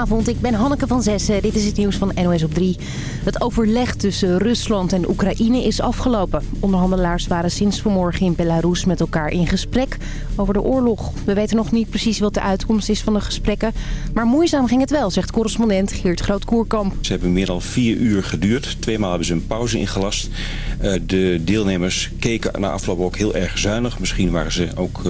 Goedenavond, ik ben Hanneke van Zessen. Dit is het nieuws van NOS op 3. Het overleg tussen Rusland en Oekraïne is afgelopen. Onderhandelaars waren sinds vanmorgen in Belarus met elkaar in gesprek over de oorlog. We weten nog niet precies wat de uitkomst is van de gesprekken. Maar moeizaam ging het wel, zegt correspondent Geert Groot-Koerkamp. Ze hebben meer dan vier uur geduurd. Tweemaal hebben ze een pauze ingelast. Uh, de deelnemers keken na afloop ook heel erg zuinig. Misschien waren ze ook...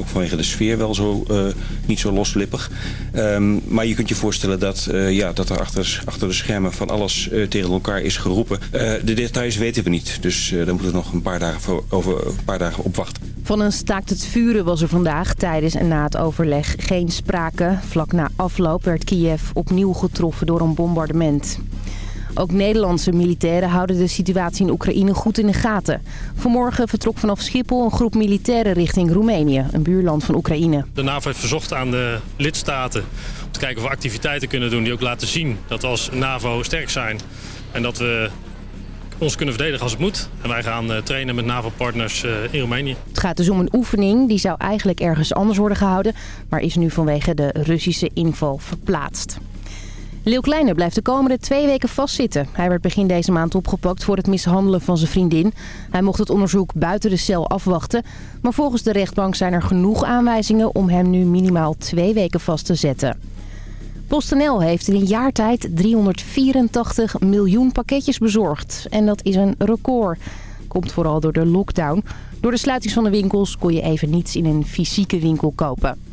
Ook vanwege de sfeer wel zo uh, niet zo loslippig. Um, maar je kunt je voorstellen dat, uh, ja, dat er achter, achter de schermen van alles uh, tegen elkaar is geroepen. de details weten we niet, dus daar moeten we nog een paar dagen, over, een paar dagen op wachten. Van een staakt het vuren was er vandaag tijdens en na het overleg geen sprake. Vlak na afloop werd Kiev opnieuw getroffen door een bombardement. Ook Nederlandse militairen houden de situatie in Oekraïne goed in de gaten. Vanmorgen vertrok vanaf Schiphol een groep militairen richting Roemenië, een buurland van Oekraïne. De NAVO heeft verzocht aan de lidstaten om te kijken of we activiteiten kunnen doen die ook laten zien dat we als NAVO sterk zijn. En dat we ons kunnen verdedigen als het moet. En wij gaan trainen met NAVO-partners in Roemenië. Het gaat dus om een oefening. Die zou eigenlijk ergens anders worden gehouden. Maar is nu vanwege de Russische inval verplaatst. Leeuw Kleine blijft de komende twee weken vastzitten. Hij werd begin deze maand opgepakt voor het mishandelen van zijn vriendin. Hij mocht het onderzoek buiten de cel afwachten. Maar volgens de rechtbank zijn er genoeg aanwijzingen om hem nu minimaal twee weken vast te zetten. PostNL heeft in een jaar tijd 384 miljoen pakketjes bezorgd. En dat is een record. Komt vooral door de lockdown. Door de sluiting van de winkels kon je even niets in een fysieke winkel kopen.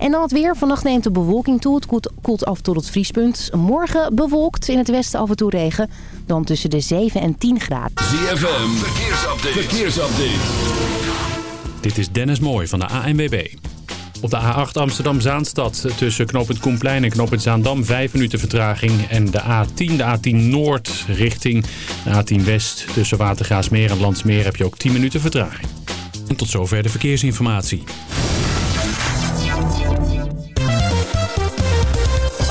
En dan het weer. Vannacht neemt de bewolking toe. Het koelt af tot het vriespunt. Morgen bewolkt. In het westen af en toe regen. Dan tussen de 7 en 10 graden. ZFM. Verkeersupdate. Verkeersupdate. Dit is Dennis Mooij van de ANWB. Op de A8 Amsterdam-Zaanstad tussen knooppunt Koenplein en knooppunt Zaandam 5 minuten vertraging. En de A10, de A10 Noord richting de A10 West tussen Watergaasmeer en Landsmeer heb je ook 10 minuten vertraging. En tot zover de verkeersinformatie.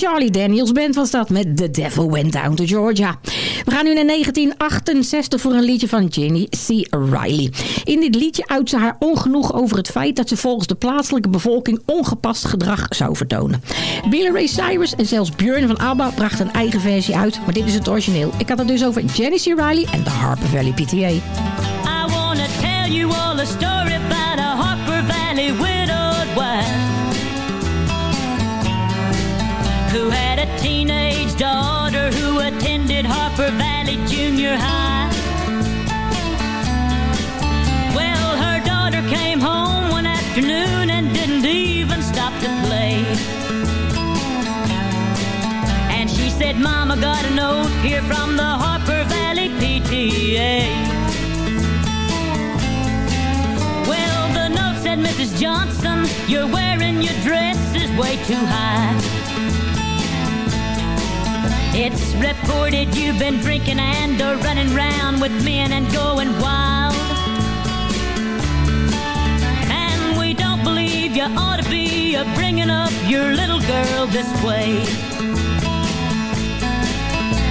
Charlie Daniels Band was dat met The Devil Went Down to Georgia. We gaan nu naar 1968 voor een liedje van Jenny C. Riley. In dit liedje uit ze haar ongenoeg over het feit dat ze volgens de plaatselijke bevolking ongepast gedrag zou vertonen. Billy Ray Cyrus en zelfs Björn van ABBA brachten een eigen versie uit, maar dit is het origineel. Ik had het dus over Jenny C. Riley en de Harper Valley PTA. I wanna tell you all a story about a Harper Valley who had a teenage daughter who attended Harper Valley Junior High. Well, her daughter came home one afternoon and didn't even stop to play. And she said, Mama got a note here from the Harper Valley PTA. Well, the note said, Mrs. Johnson, you're wearing your dress is way too high. It's reported you've been drinking and are running round with men and going wild. And we don't believe you ought to be bringing up your little girl this way.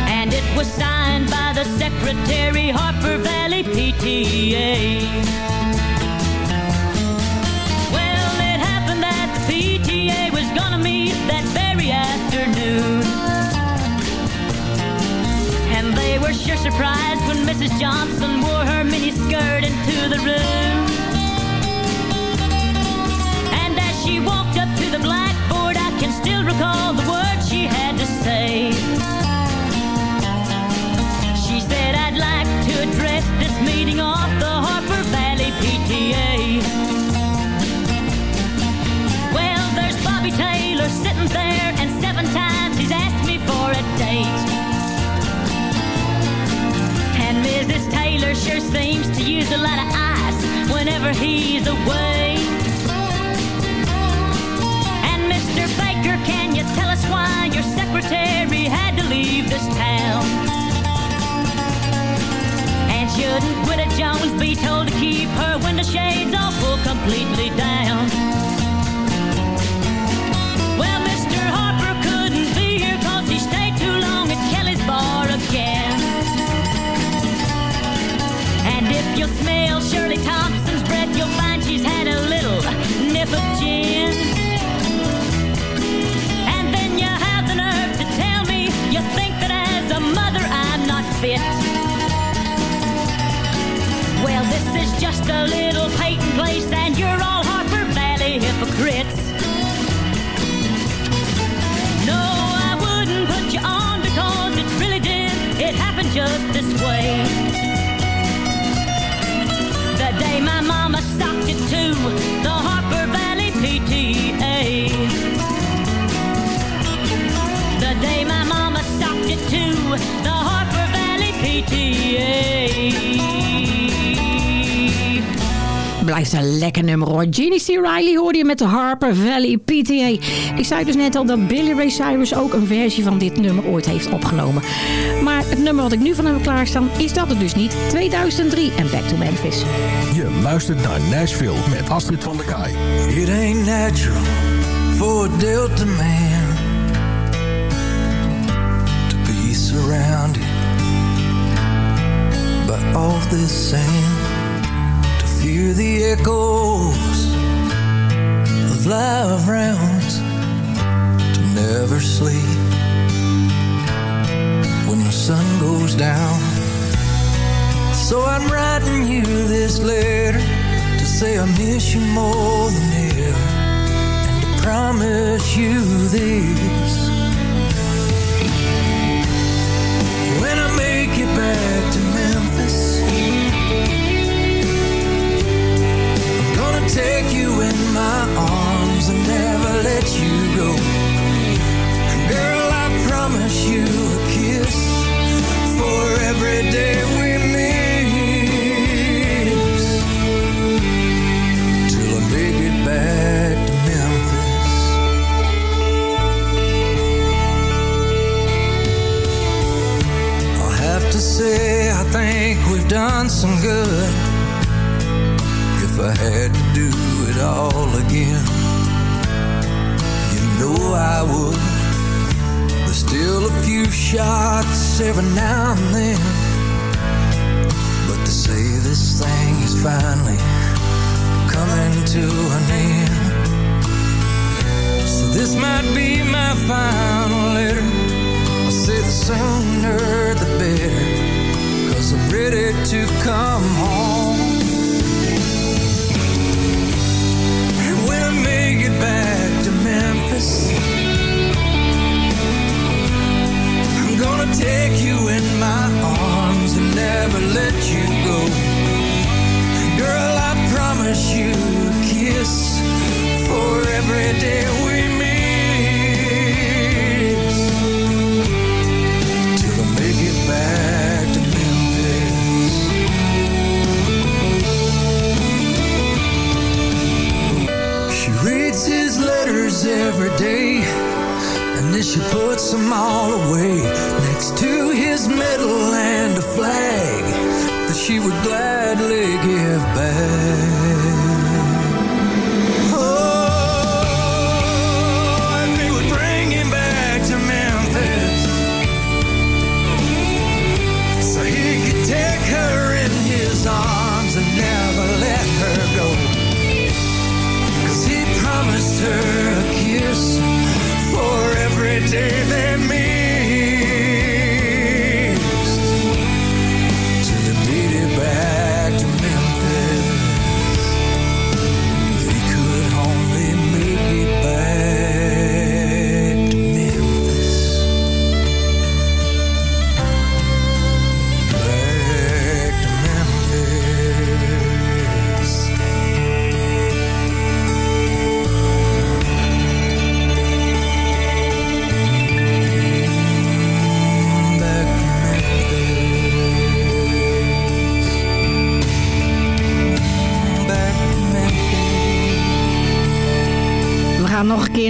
And it was signed by the secretary, Harper Valley PTA. Well, it happened that the PTA was gonna meet that very afternoon. They were sure surprised when Mrs. Johnson wore her mini skirt into the room. And as she walked up to the blackboard, I can still recall the words she had to say. She said, I'd like to address this meeting off the Harper Valley PTA. Well, there's Bobby Taylor sitting there, and seven times he's asked me for a date. And Mrs. Taylor sure seems to use a lot of ice whenever he's away. And Mr. Baker, can you tell us why your secretary had to leave this town? And shouldn't Widow Jones be told to keep her window shades pulled completely down? And if you smell Shirley Thompson's breath, you'll find she's had a little nip of gin. And then you have the nerve to tell me you think that as a mother I'm not fit. Well, this is just a little Peyton place, and you're all the Harper Valley PTA. The day my mama socked it to the Harper Valley PTA. Blijft een lekker nummer hoor. Ginny C. Riley hoorde je met de Harper Valley PTA. Ik zei dus net al dat Billy Ray Cyrus ook een versie van dit nummer ooit heeft opgenomen. Maar het nummer wat ik nu van hem klaarstaan is dat het dus niet. 2003 en Back to Memphis. Je luistert naar Nashville met Astrid van der Kaai. It ain't natural for a Delta man to be surrounded by all this sand, to fear the echoes of live rounds, to never sleep when the sun goes down. So I'm writing you this letter to say I miss you more than ever and to promise you this. Take you in my arms and never let you go. Girl, I promise you a kiss for every day we miss till I make it back to Memphis. I'll have to say I think we've done some good. If I had to do it all again, you know I would. There's still a few shots every now and then. But to say this thing is finally coming to an end. So this might be my final letter. I say the sooner the better. Cause I'm ready to come home. Memphis, I'm gonna take you in my arms and never let you go. Girl, I promise you a kiss for every day we miss. Every day. And then she puts them all away next to his medal and a flag that she would gladly give back. Oh, if he would bring him back to Memphis so he could take her in his arms and never let her go. Cause he promised her every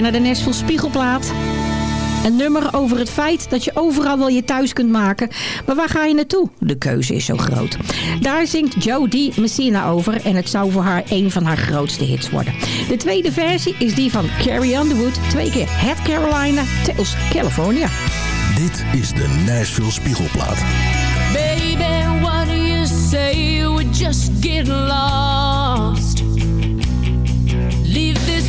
keer naar de Nashville Spiegelplaat. Een nummer over het feit dat je overal wel je thuis kunt maken. Maar waar ga je naartoe? De keuze is zo groot. Daar zingt Jodie Messina over en het zou voor haar een van haar grootste hits worden. De tweede versie is die van Carrie Underwood. Twee keer Head Carolina, Tails California. Dit is de Nashville Spiegelplaat. Baby, what do you say we just get lost?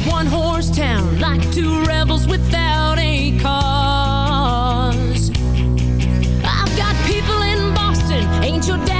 One horse town like two rebels without a cause. I've got people in Boston, ain't your daddy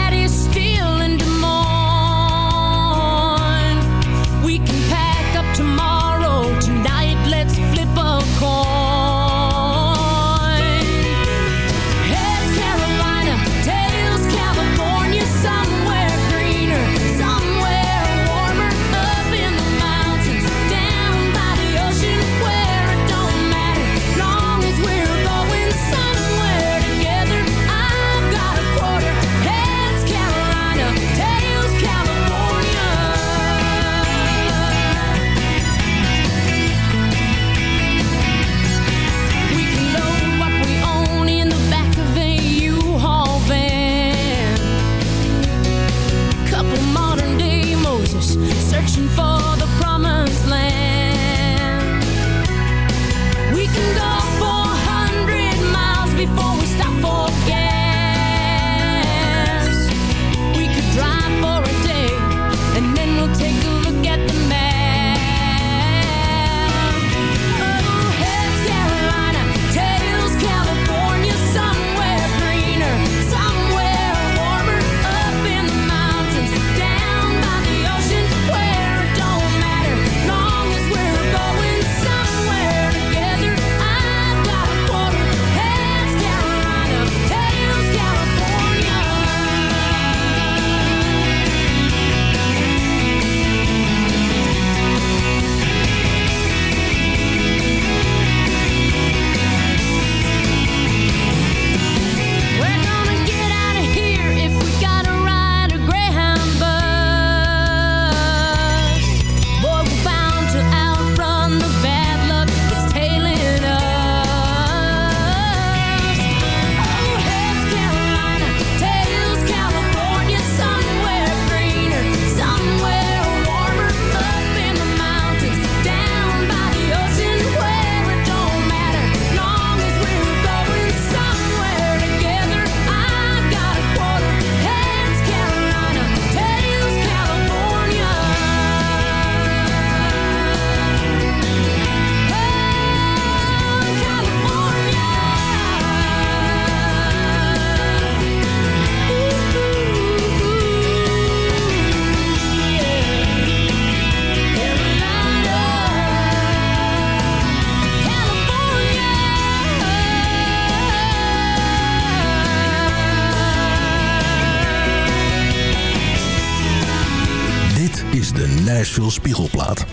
Spiegelplaat.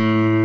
Comment.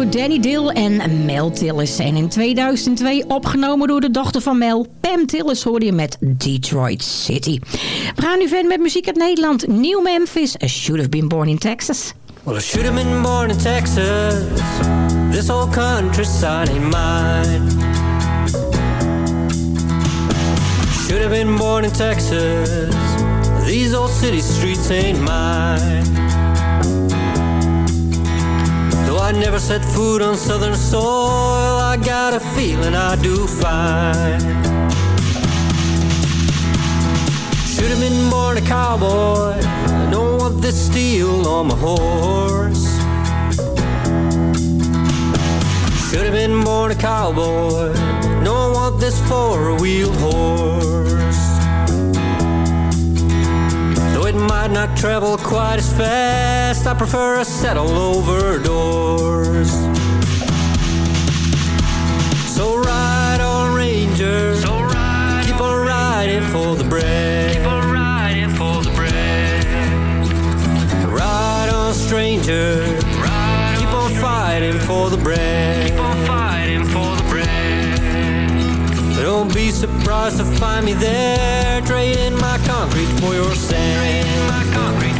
Door Danny Dill en Mel Tillis. En in 2002 opgenomen door de dochter van Mel, Pam Tillis, hoorde je met Detroit City. We gaan nu verder met muziek uit Nederland. New Memphis, I Should Have Been Born in Texas. Well, I should have been born in Texas. This whole countryside ain't mine. Should have been born in Texas. These old city streets ain't mine. I never set foot on southern soil, I got a feeling I do fine. Should have been born a cowboy. I don't want this steel on my horse. Should have been born a cowboy. Don't want this four-wheeled horse. Though it might not travel quite as fast, I prefer a settle over doors. So ride on, Ranger. So ride Keep on riding for the bread. Keep on riding for the bread. Ride on, stranger. Ride Keep on fighting for the bread. Keep on fighting for the bread. Don't be surprised to find me there, trading my concrete for your sand. Trading my concrete for your sand.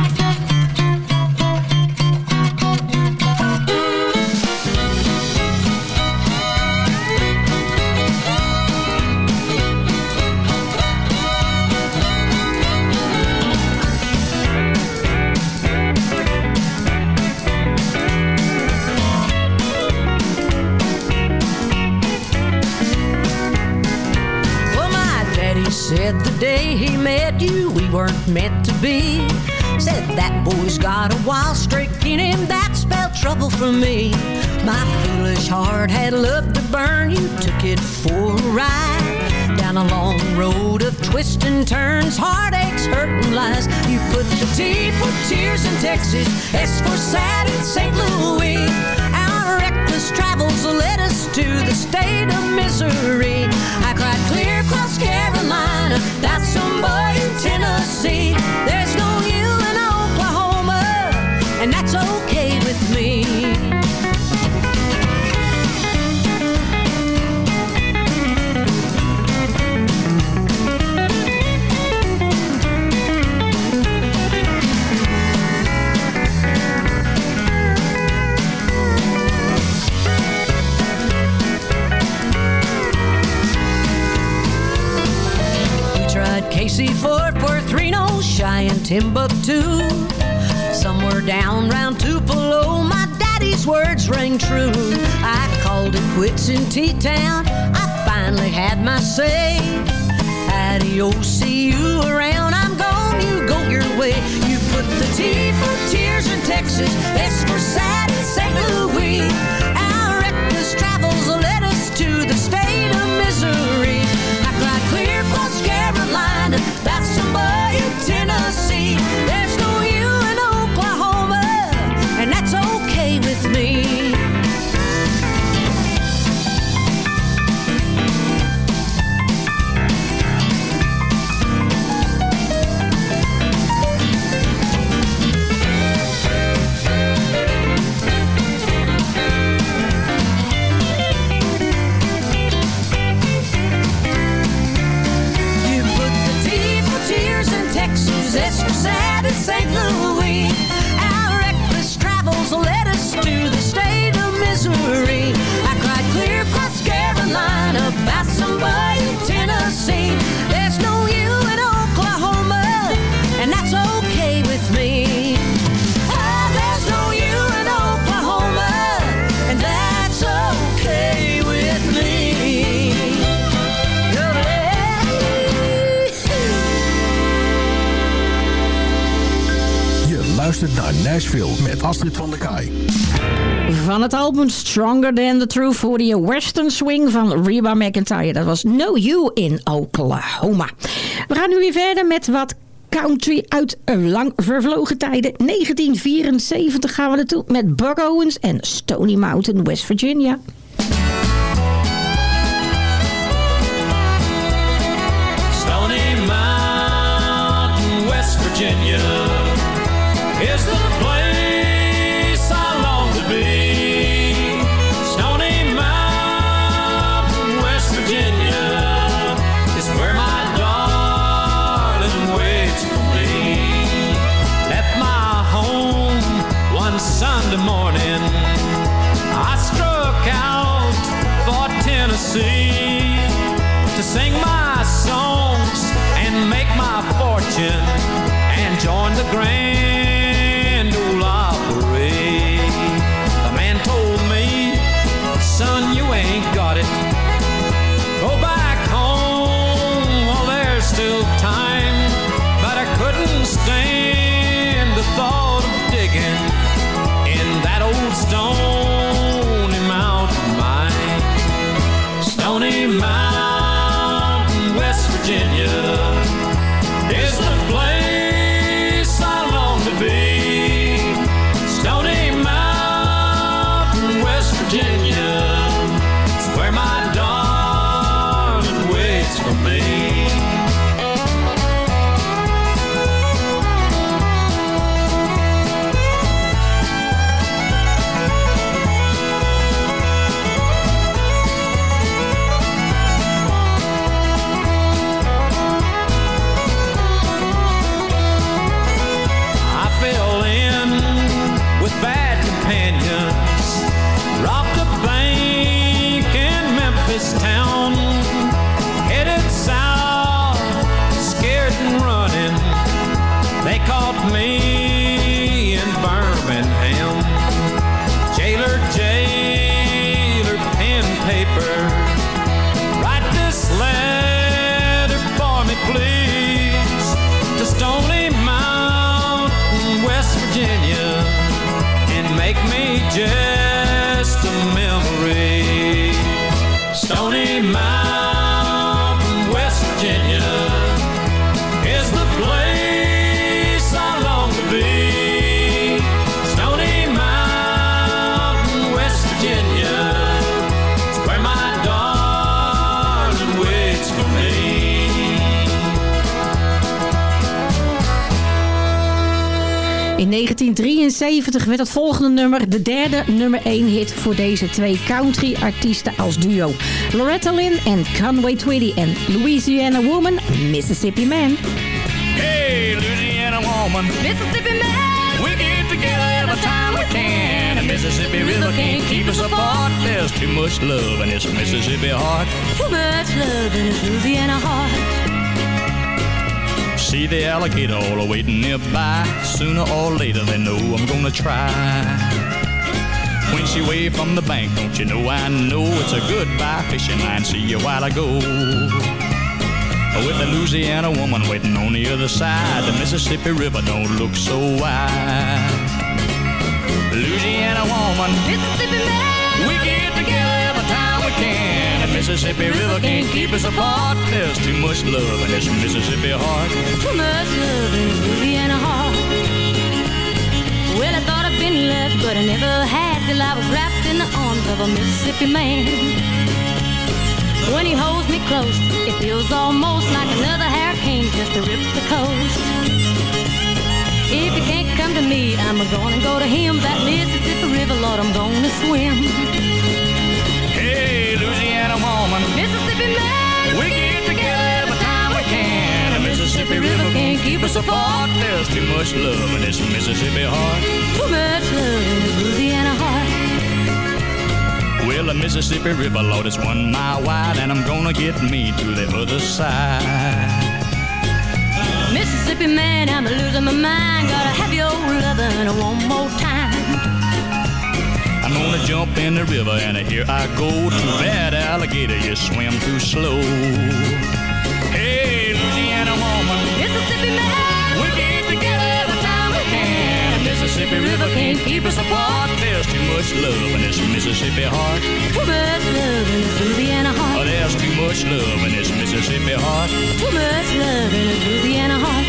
Weren't meant to be. Said that boy's got a wild streak in him that spelled trouble for me. My foolish heart had love to burn you, took it for a ride. Down a long road of twists and turns, heartaches, hurt and lies. You put the T for tears in Texas, S for sad in St. Louis. Travels led us to the state of misery. I cried clear across Carolina, that's somebody in Tennessee. There's no you in Oklahoma, and that's okay with me. A.C. Fort Worth, Reno, Cheyenne, Timbuktu. Somewhere down round Tupelo, my daddy's words rang true. I called it quits in T-Town, I finally had my say. Adios, see you around, I'm gone, you go your way. You put the T for tears in Texas, S for sad in St. Louis. Stronger Than The Truth voor je Western Swing van Reba McIntyre. Dat was No You in Oklahoma. We gaan nu weer verder met wat country uit lang vervlogen tijden. 1974 gaan we naartoe met Owens en Stony Mountain, West Virginia. Sunday morning. I struck out for Tennessee to sing my songs and make my fortune and join the grand 1973 werd het volgende nummer de derde nummer 1 hit voor deze twee country artiesten als duo. Loretta Lynn en Conway Twitty en Louisiana Woman, Mississippi Man. Hey, Louisiana woman, Mississippi man, we get together every time we can. The Mississippi River can't keep us apart. There's too much love in this Mississippi heart. too much love in his Louisiana heart. See the alligator all waiting nearby. Sooner or later, they know I'm gonna try. When she waved from the bank, don't you know I know it's a goodbye fishing line. See you while I go. With the Louisiana woman waiting on the other side, the Mississippi River don't look so wide. Louisiana woman, Mississippi Mississippi River can't keep us apart. There's too much love in this Mississippi heart. too much love in Louisiana heart. Well, I thought I'd been left, but I never had till I was wrapped in the arms of a Mississippi man. When he holds me close, it feels almost like another hurricane just to rip the coast. If he can't come to me, I'm gonna go to him. That Mississippi River, Lord, I'm gonna swim. Woman, Mississippi man, we get together every time we can. The Mississippi River can't keep us apart. There's too much love in this Mississippi heart. too much love in his Louisiana heart. Well, the Mississippi River, Lord, is one mile wide, and I'm gonna get me to the other side. Mississippi man, I'm losing my mind. Gotta have your lovin' one more time. I'm gonna jump in the river, and here I go. Too bad, alligator, you swim too slow. Hey, Louisiana woman, Mississippi man, we get together every time we can. The Mississippi River can't keep us apart. There's too much love in this Mississippi heart. too much love in his Louisiana heart. Oh, there's too much love in this Mississippi heart. Too much love in his Louisiana heart.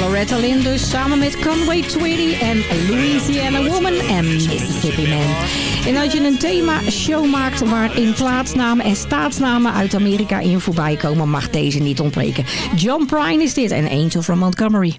Loretta Lynn dus samen met Conway Twitty en Louisiana Woman en Mississippi Man. En als je een thema-show maakt waarin plaatsnamen en staatsnamen uit Amerika in voorbij komen, mag deze niet ontbreken. John Prine is dit en Angel from Montgomery.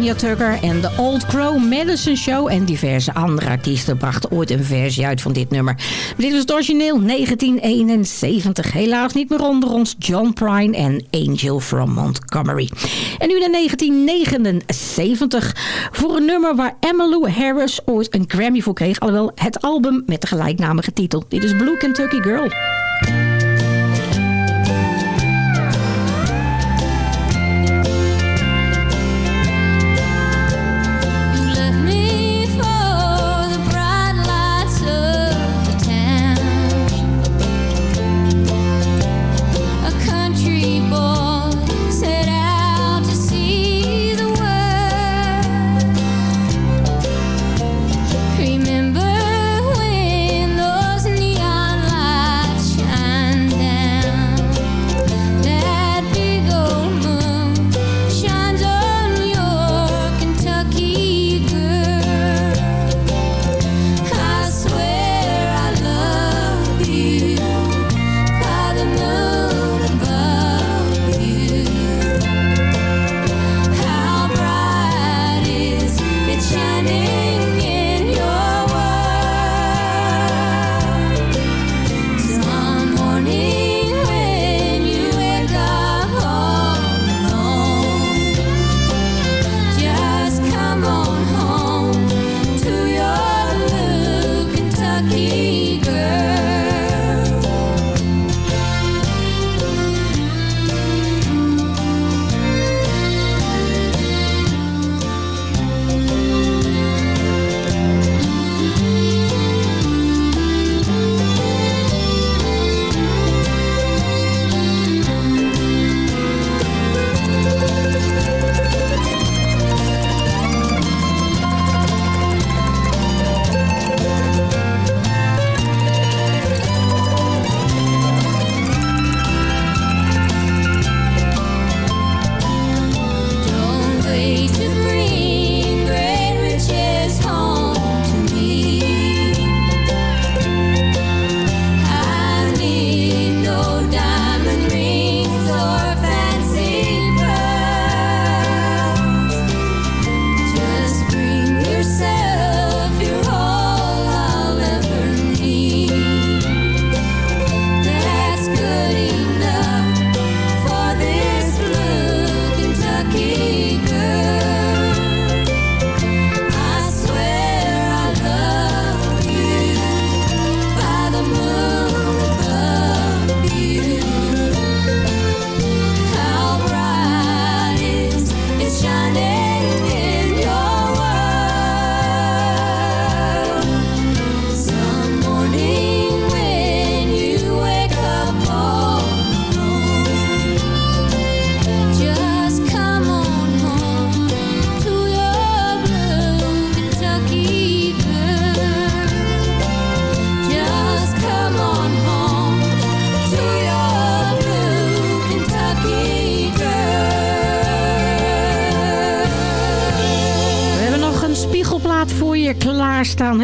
Tanya Tucker en de Old Crow Medicine Show en diverse andere artiesten brachten ooit een versie uit van dit nummer. Dit was het origineel 1971. Helaas niet meer onder ons John Prine en Angel from Montgomery. En nu naar 1979 voor een nummer waar Emmylou Harris ooit een Grammy voor kreeg. Alhoewel het album met de gelijknamige titel. Dit is Blue Kentucky Girl.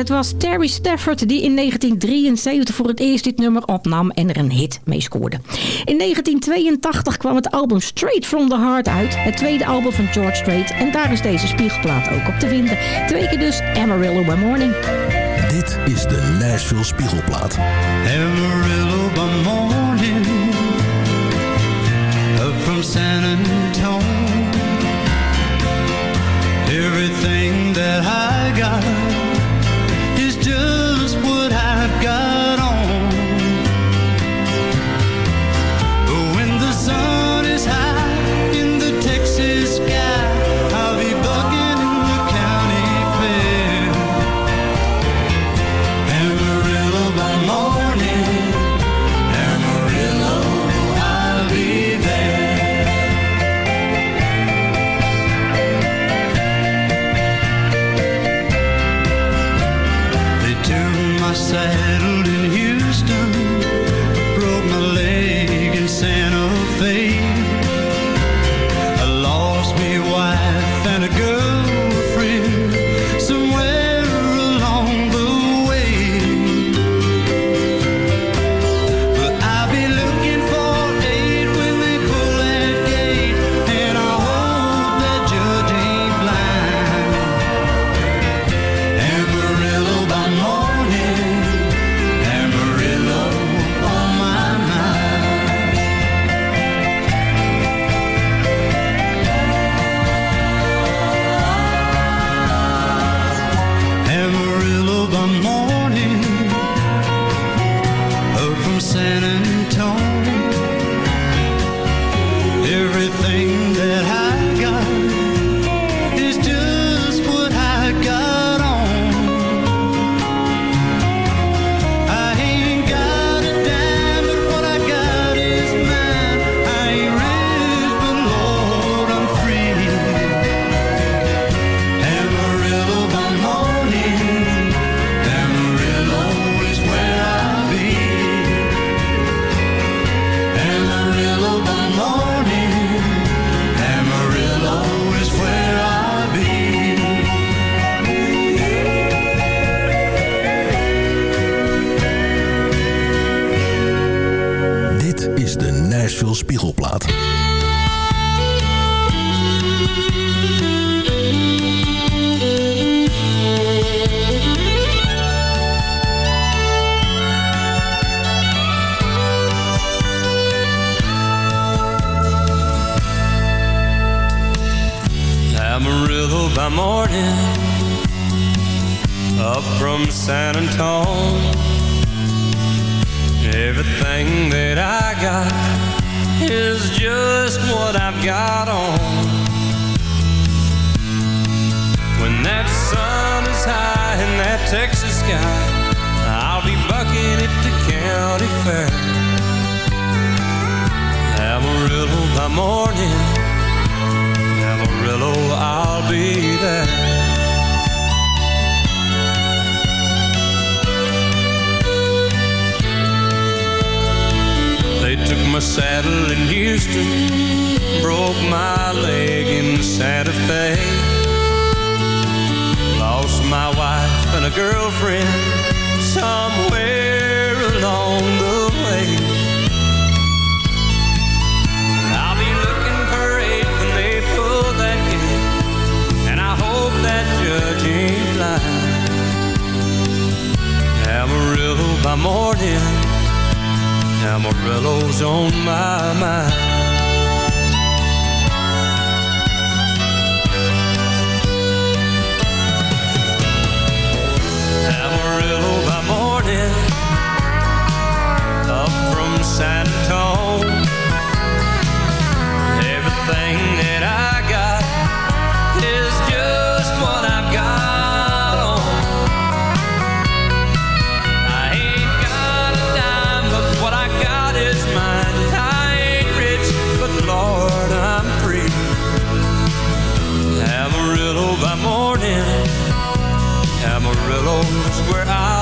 Het was Terry Stafford die in 1973 voor het eerst dit nummer opnam en er een hit mee scoorde. In 1982 kwam het album Straight From The Heart uit. Het tweede album van George Strait. En daar is deze spiegelplaat ook op te vinden. Twee keer dus Amarillo by Morning. Dit is de Nashville Spiegelplaat. Amarillo by morning, up from San Antonio. Everything that I got just what I've got on. When that sun is high in that Texas sky, I'll be bucking at the county fair. Amarillo by morning, Amarillo, I'll be there. My saddle in Houston, broke my leg in Santa Fe. Lost my wife and a girlfriend somewhere along the way. I'll be looking for aid when they pull that gate, and I hope that judge ain't lying. Amarillo by morning, Oh, Amarillo's on my mind. Amarillo by morning, up from San Antonio. Everything that I got where I'll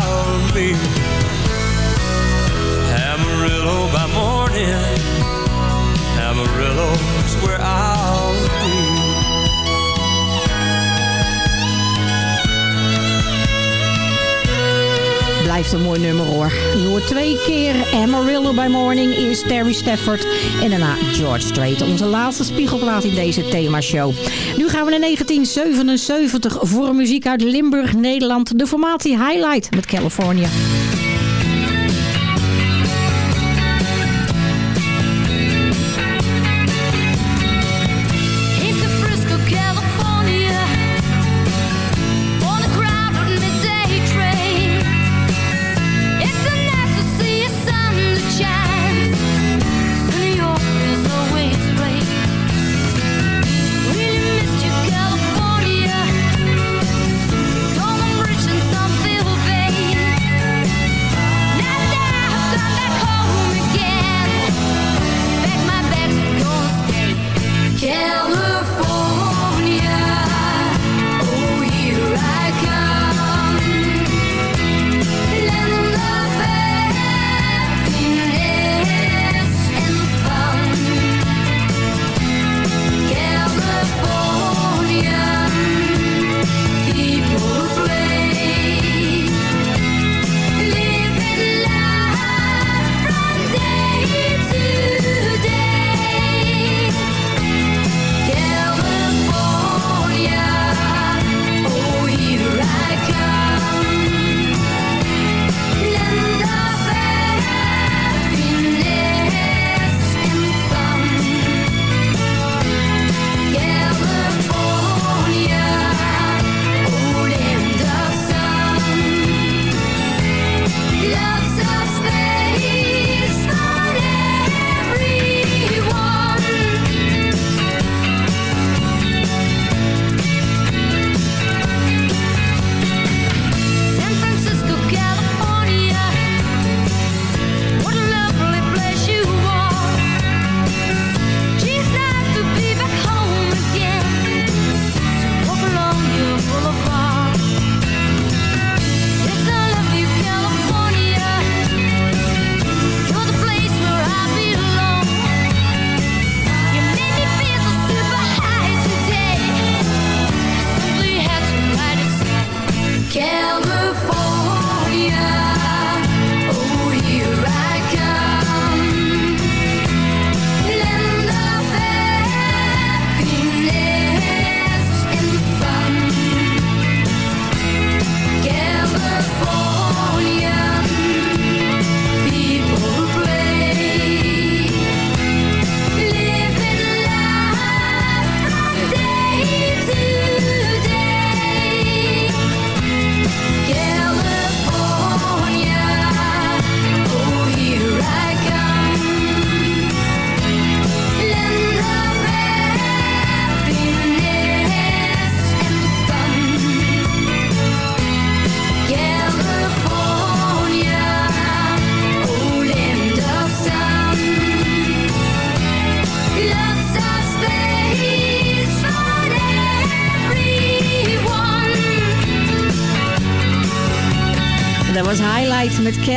Blijft een mooi nummer hoor. Je hoort twee keer Amarillo by Morning is Terry Stafford. En daarna George Strait. Onze laatste spiegelplaat in deze themashow. Nu gaan we naar 1977 voor muziek uit Limburg, Nederland. De formatie Highlight met California.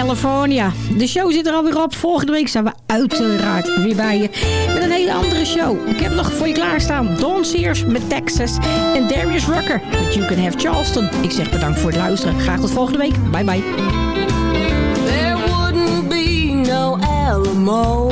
California. De show zit er alweer op. Volgende week zijn we uiteraard weer bij je. Met een hele andere show. Ik heb nog voor je klaarstaan Don Sears met Texas. En Darius Rucker met You Can Have Charleston. Ik zeg bedankt voor het luisteren. Graag tot volgende week. Bye bye. There wouldn't be no Alamo.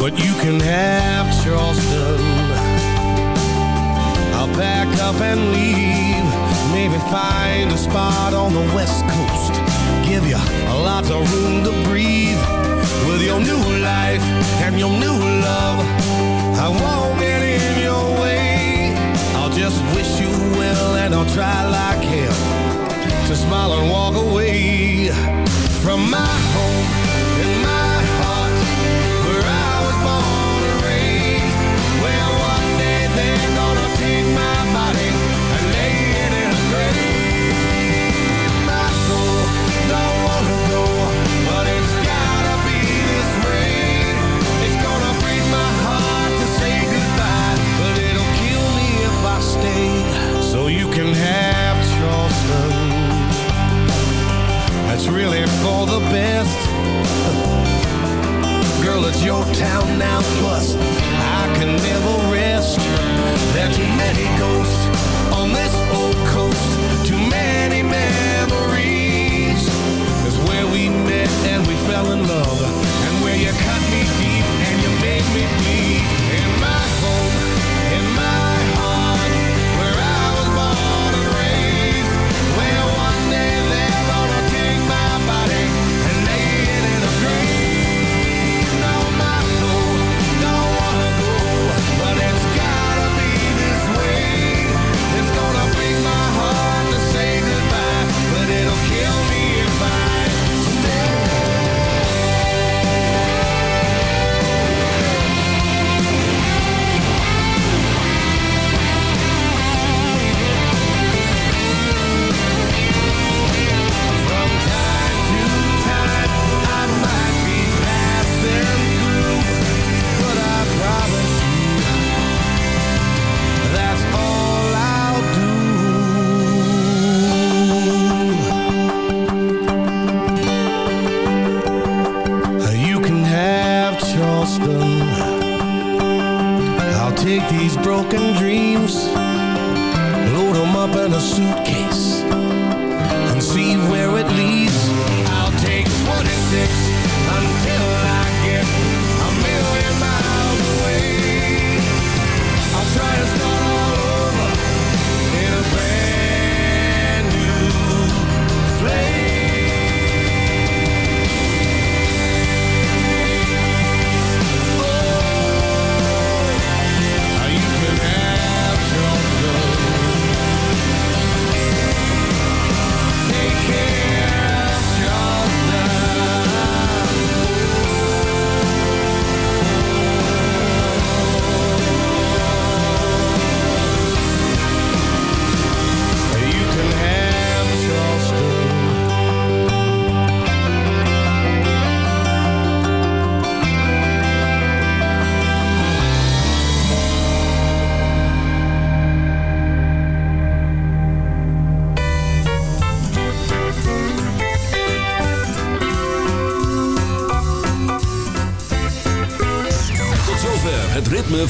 But you can have Charleston. I'll pack up and leave. Maybe find a spot on the west coast. Give you a lot of room to breathe. With your new life and your new love, I won't get in your way. I'll just wish you well and I'll try like hell to smile and walk away from my home That's really for the best. Girl, it's your town now, plus I can never rest. There are too many ghosts on this old coast, too many memories. It's where we met and we fell in love, and